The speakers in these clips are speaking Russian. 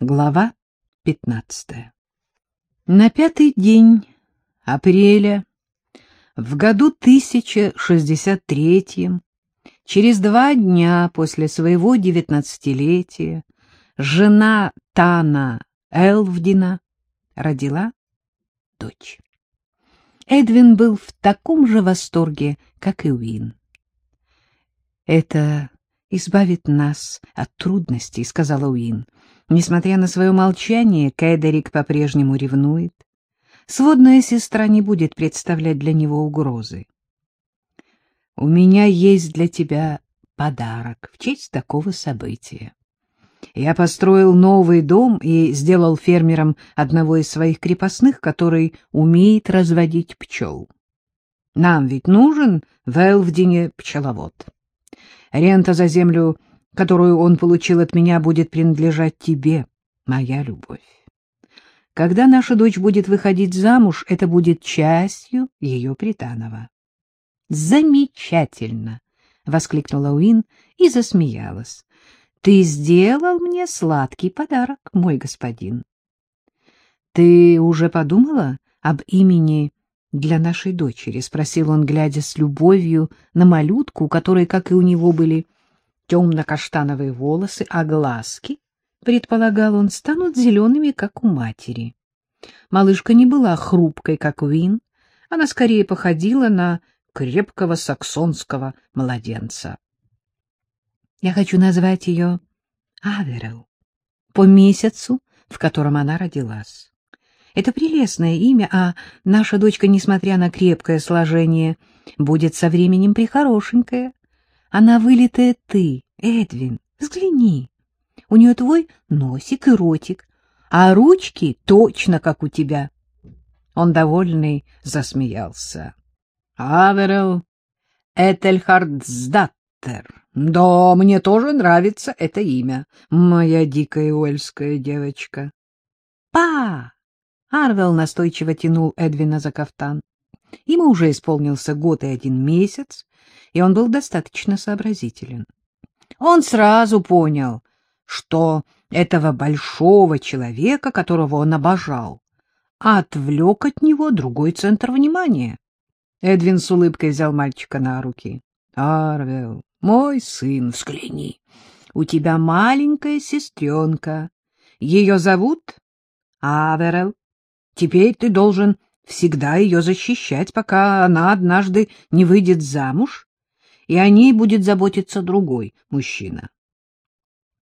Глава 15. На пятый день апреля в году 1063, через два дня после своего девятнадцатилетия, жена Тана Элвдина родила дочь. Эдвин был в таком же восторге, как и Уин. «Это избавит нас от трудностей», — сказала Уин. Несмотря на свое молчание, Кэдерик по-прежнему ревнует. Сводная сестра не будет представлять для него угрозы. «У меня есть для тебя подарок в честь такого события. Я построил новый дом и сделал фермером одного из своих крепостных, который умеет разводить пчел. Нам ведь нужен в Элвдине пчеловод. Рента за землю которую он получил от меня, будет принадлежать тебе, моя любовь. Когда наша дочь будет выходить замуж, это будет частью ее пританого. Замечательно! — воскликнула Уин и засмеялась. — Ты сделал мне сладкий подарок, мой господин. — Ты уже подумала об имени для нашей дочери? — спросил он, глядя с любовью на малютку, у которой, как и у него, были темно-каштановые волосы, а глазки, предполагал он, станут зелеными, как у матери. Малышка не была хрупкой, как Уин, она скорее походила на крепкого саксонского младенца. Я хочу назвать ее Аверел по месяцу, в котором она родилась. Это прелестное имя, а наша дочка, несмотря на крепкое сложение, будет со временем прихорошенькая. Она вылитая ты, Эдвин, взгляни. У нее твой носик и ротик, а ручки точно как у тебя. Он довольный засмеялся. Аверел Этельхардсдаттер. Да, мне тоже нравится это имя, моя дикая уэльская девочка. Па! Арвел настойчиво тянул Эдвина за кафтан. Ему уже исполнился год и один месяц, и он был достаточно сообразителен. Он сразу понял, что этого большого человека, которого он обожал, отвлек от него другой центр внимания. Эдвин с улыбкой взял мальчика на руки. — Арвел, мой сын, взгляни, у тебя маленькая сестренка. Ее зовут Аверел. Теперь ты должен всегда ее защищать, пока она однажды не выйдет замуж и о ней будет заботиться другой мужчина.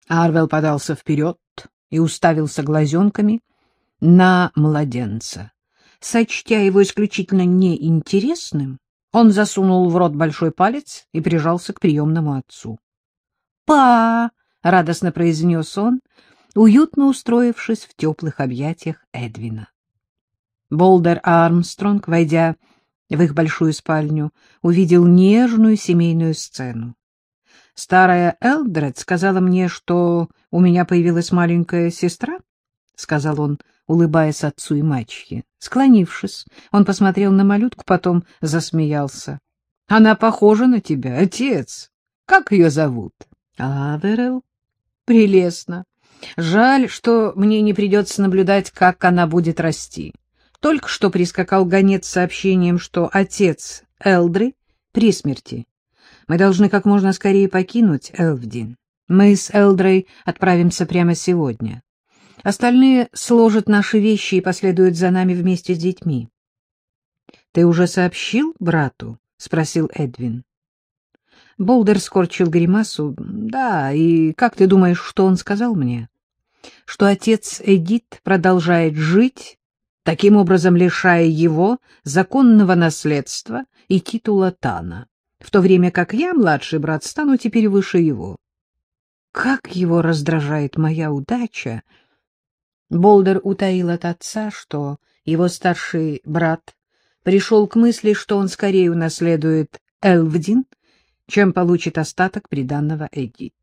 Арвел подался вперед и уставился глазенками на младенца. Сочтя его исключительно неинтересным, он засунул в рот большой палец и прижался к приемному отцу. «Па!» — радостно произнес он, уютно устроившись в теплых объятиях Эдвина. Болдер Армстронг, войдя в их большую спальню, увидел нежную семейную сцену. Старая Элдред сказала мне, что у меня появилась маленькая сестра, — сказал он, улыбаясь отцу и мачехе. Склонившись, он посмотрел на малютку, потом засмеялся. — Она похожа на тебя, отец. Как ее зовут? — Аверел. — Прелестно. Жаль, что мне не придется наблюдать, как она будет расти. Только что прискакал гонец с сообщением, что отец Элдры при смерти. Мы должны как можно скорее покинуть Элвдин. Мы с Элдрой отправимся прямо сегодня. Остальные сложат наши вещи и последуют за нами вместе с детьми. — Ты уже сообщил брату? — спросил Эдвин. Болдер скорчил гримасу. — Да, и как ты думаешь, что он сказал мне? — Что отец Эдит продолжает жить таким образом лишая его законного наследства и титула Тана, в то время как я, младший брат, стану теперь выше его. Как его раздражает моя удача! Болдер утаил от отца, что его старший брат пришел к мысли, что он скорее унаследует Элвдин, чем получит остаток приданного Эдит.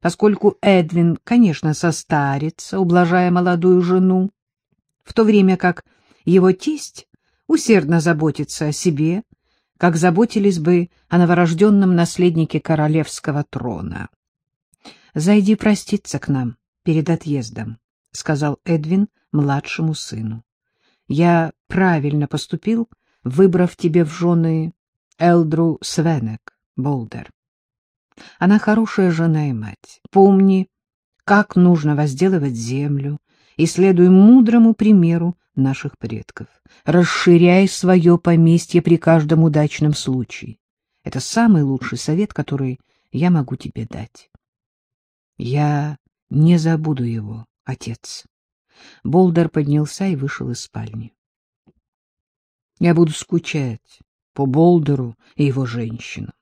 Поскольку Эдвин, конечно, состарится, ублажая молодую жену, в то время как его тесть усердно заботится о себе, как заботились бы о новорожденном наследнике королевского трона. Зайди проститься к нам перед отъездом. — сказал Эдвин младшему сыну. — Я правильно поступил, выбрав тебе в жены Элдру Свенек, Болдер. Она хорошая жена и мать. Помни, как нужно возделывать землю, и следуй мудрому примеру наших предков. Расширяй свое поместье при каждом удачном случае. Это самый лучший совет, который я могу тебе дать. Я не забуду его, отец. Болдер поднялся и вышел из спальни. Я буду скучать по Болдеру и его женщинам.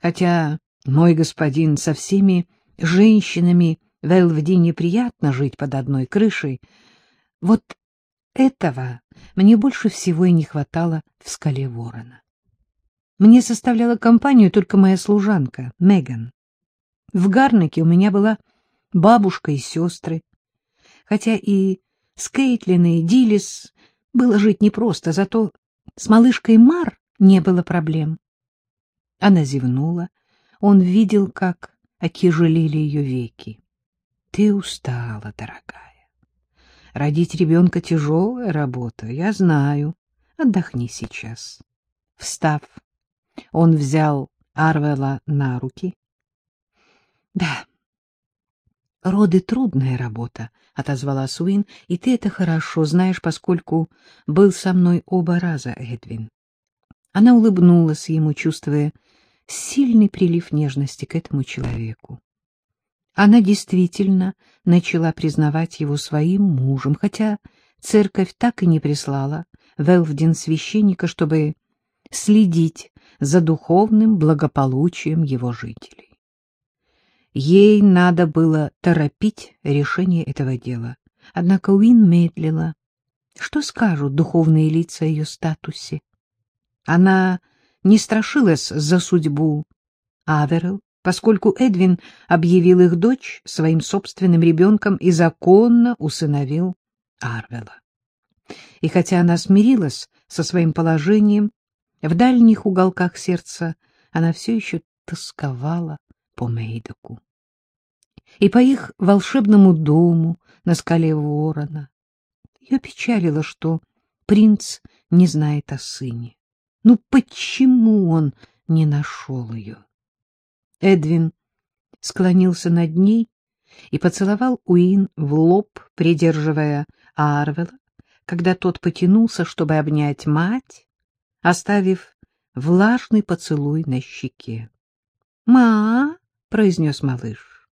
Хотя мой господин со всеми женщинами в Элвдине приятно жить под одной крышей. Вот этого мне больше всего и не хватало в скале ворона. Мне составляла компанию только моя служанка, Меган. В Гарнаке у меня была бабушка и сестры. Хотя и с Кейтлин и Дилис было жить непросто, зато с малышкой Мар не было проблем. Она зевнула. Он видел, как отяжелели ее веки. — Ты устала, дорогая. Родить ребенка — тяжелая работа, я знаю. Отдохни сейчас. Встав, он взял Арвела на руки. — Да, роды — трудная работа, — отозвалась Уин, — и ты это хорошо знаешь, поскольку был со мной оба раза, Эдвин. Она улыбнулась ему, чувствуя сильный прилив нежности к этому человеку. Она действительно начала признавать его своим мужем, хотя церковь так и не прислала в Элвдин священника, чтобы следить за духовным благополучием его жителей. Ей надо было торопить решение этого дела, однако Уин медлила. Что скажут духовные лица о ее статусе? Она не страшилась за судьбу Аверел, поскольку Эдвин объявил их дочь своим собственным ребенком и законно усыновил Арвела. И хотя она смирилась со своим положением, в дальних уголках сердца она все еще тосковала по Мейдоку. И по их волшебному дому на скале Ворона. Ее печалило, что принц не знает о сыне. Ну почему он не нашел ее? Эдвин склонился над ней и поцеловал Уин в лоб, придерживая Арвела, когда тот потянулся, чтобы обнять мать, оставив влажный поцелуй на щеке. «Ма!» — произнес малыш.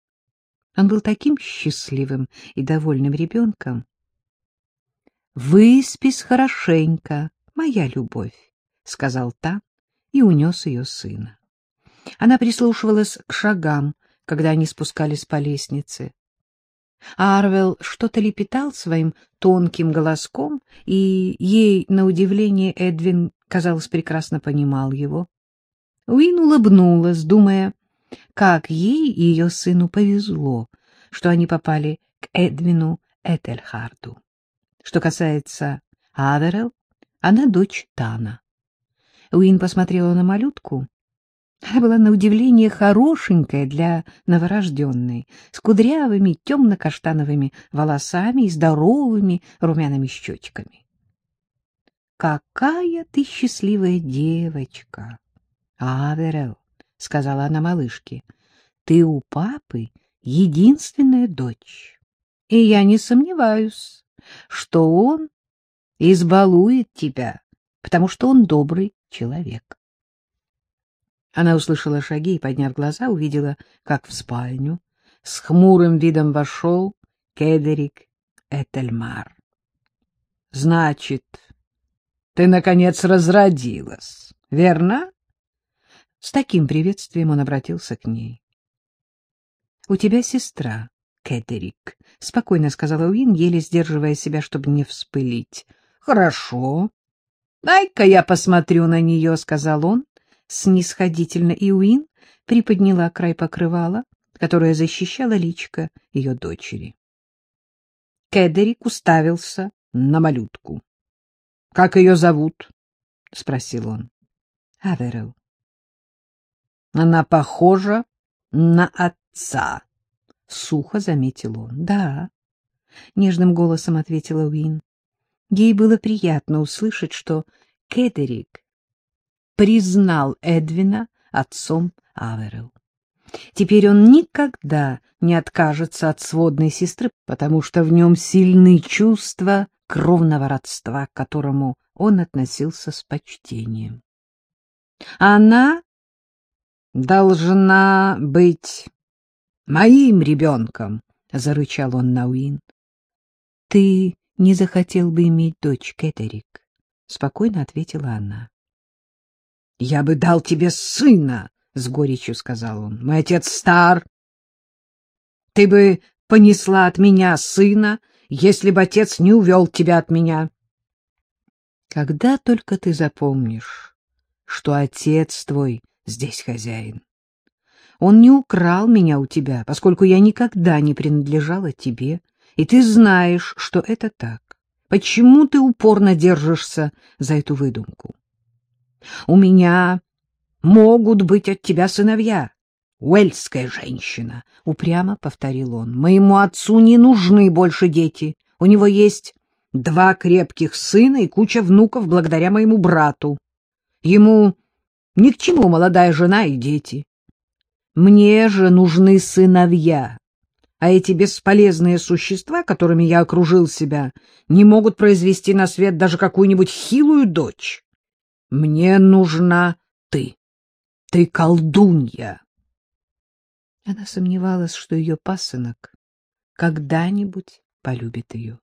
Он был таким счастливым и довольным ребенком. «Выспись хорошенько, моя любовь», — сказал та и унес ее сына. Она прислушивалась к шагам, когда они спускались по лестнице. Арвел что-то лепетал своим тонким голоском, и ей, на удивление, Эдвин, казалось, прекрасно понимал его. Уин улыбнулась, думая, как ей и ее сыну повезло, что они попали к Эдвину Этельхарду. Что касается Аверел, она дочь Тана. Уин посмотрела на малютку. Она была на удивление хорошенькая для новорожденной, с кудрявыми темно-каштановыми волосами и здоровыми румяными щечками. — Какая ты счастливая девочка! — Аверел, — сказала она малышке, — ты у папы единственная дочь, и я не сомневаюсь, что он избалует тебя, потому что он добрый человек. Она услышала шаги и, подняв глаза, увидела, как в спальню с хмурым видом вошел Кедерик Этельмар. — Значит, ты, наконец, разродилась, верно? С таким приветствием он обратился к ней. — У тебя сестра, Кедерик, — спокойно сказала Уин, еле сдерживая себя, чтобы не вспылить. — Хорошо, Дай-ка я посмотрю на нее, — сказал он снисходительно, и Уин приподняла край покрывала, которое защищало личко ее дочери. Кедерик уставился на малютку. — Как ее зовут? — спросил он. — Аверел. — Она похожа на отца, — сухо заметил он. — Да, — нежным голосом ответила Уин. Ей было приятно услышать, что Кедерик признал Эдвина отцом Аверел. Теперь он никогда не откажется от сводной сестры, потому что в нем сильны чувства кровного родства, к которому он относился с почтением. Она должна быть моим ребенком, — зарычал он на Уин. — Ты не захотел бы иметь дочь, Кэтерик, — спокойно ответила она. — Я бы дал тебе сына, — с горечью сказал он. — Мой отец стар. Ты бы понесла от меня сына, если бы отец не увел тебя от меня. Когда только ты запомнишь, что отец твой здесь хозяин. Он не украл меня у тебя, поскольку я никогда не принадлежала тебе, и ты знаешь, что это так. Почему ты упорно держишься за эту выдумку? У меня могут быть от тебя сыновья. Уэльская женщина, — упрямо повторил он. Моему отцу не нужны больше дети. У него есть два крепких сына и куча внуков благодаря моему брату. Ему ни к чему молодая жена и дети. Мне же нужны сыновья, а эти бесполезные существа, которыми я окружил себя, не могут произвести на свет даже какую-нибудь хилую дочь. Мне нужна ты. Ты колдунья. Она сомневалась, что ее пасынок когда-нибудь полюбит ее.